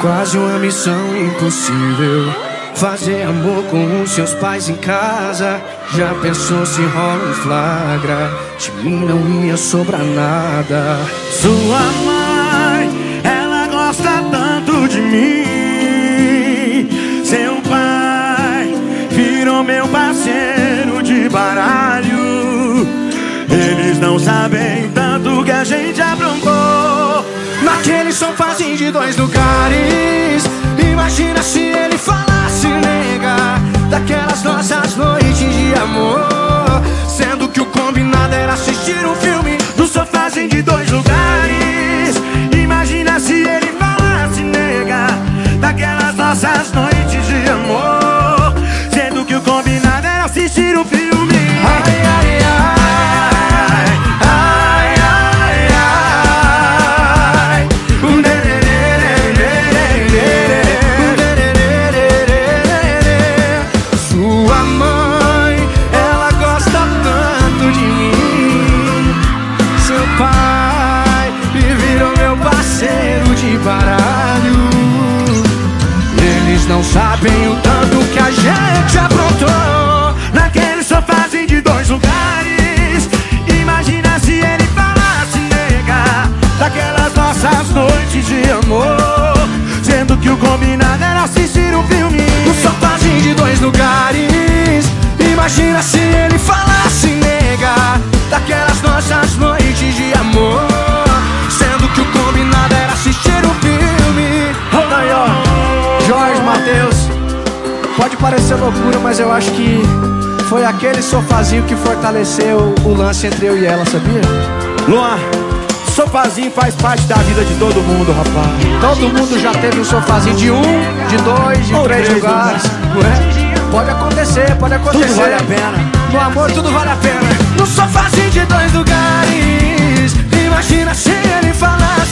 Quase uma missão impossível. Fazer amor com os seus pais em casa. Já pensou se rola um flagra? De mim não ia sobrar nada. Sua mãe, ela gosta tanto de mim. Seu pai virou meu parceiro. Não sabem tanto que a gente aprontou. Naquele sofazinho de dois lugares. Imagina se ele falasse, nega, daquelas nossas noites de amor. Sendo que o combinado era assistir um filme no sofazinho de dois lugares. Baralho. Eles não sabem o tanto que a gente aprontou. Naquele sofazinho de dois lugares. Imagina se ele falasse, nega, daquelas nossas noites de amor. Sendo que o combinado era assistir um filme. No sofazinho de dois lugares Imagina se ele falasse, nega Daquelas nossas noites de amor parecer loucura, mas eu acho que foi aquele sofazinho que fortaleceu o lance entre eu e ela, sabia? Luan, sofazinho faz parte da vida de todo mundo, rapaz. Todo mundo já teve um sofazinho de um, de dois, de Ou três, três lugares, é? Pode acontecer, pode acontecer. Tudo vale a pena. No amor tudo vale a pena. No sofazinho de dois lugares Imagina se ele falasse,